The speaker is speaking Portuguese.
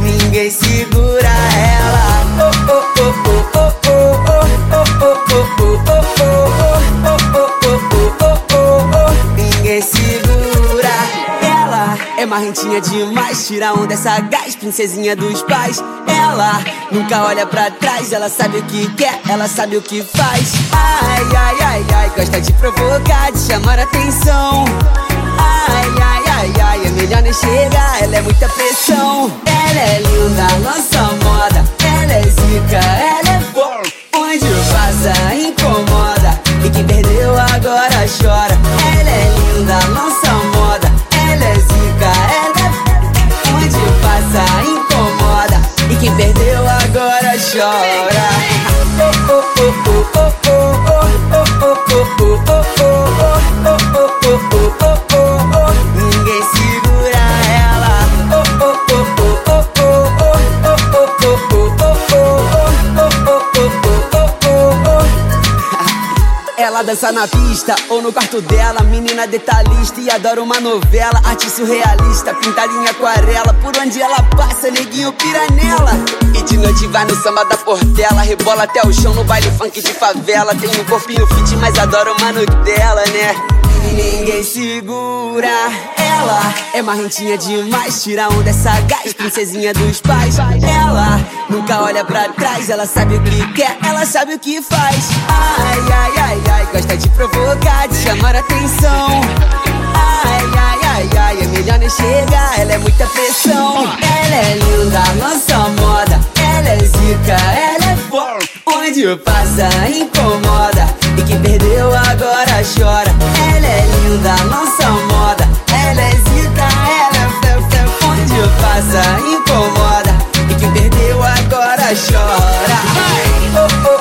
Ninguém segura ela. Ninguém segura ela. É marrentinha demais, tira onda essa gás, princesinha dos pais. Ela nunca olha pra trás, ela sabe o que quer, ela sabe o que faz. Ai, ai, ai, ai, gosta de provocar, de chamar atenção. Ai, ai, ai, ai, é melhor nem chegar, ela é muita pressão. Ela é linda, lança chorar. Ela dança na pista ou no quarto dela, menina detalhista e adora uma novela, arte surrealista, pintada em aquarela, por onde ela passa, neguinho pira nela. E de noite vai no samba da Portela, rebola até o chão no baile funk de favela, tem um corpinho fit, mas adora uma Nutella, né? E ninguém segura ela. É marrentinha demais, tira onda essa gás, princesinha dos pais. Ela nunca olha pra trás, ela sabe o que quer, ela sabe o que faz. Ai, ai, ai, ai, gosta de provocar, de chamar atenção. Ai, ai, ai, ai, é melhor nem chegar, ela é muita pressão. Ela é linda, lança moda, ela é zica, ela é forte. Onde passa, incomoda, e quem perdeu agora chora. Ela é linda, lança moda, ela é zica, ela é fé, fé. Onde passa, incomoda, e quem perdeu agora chora.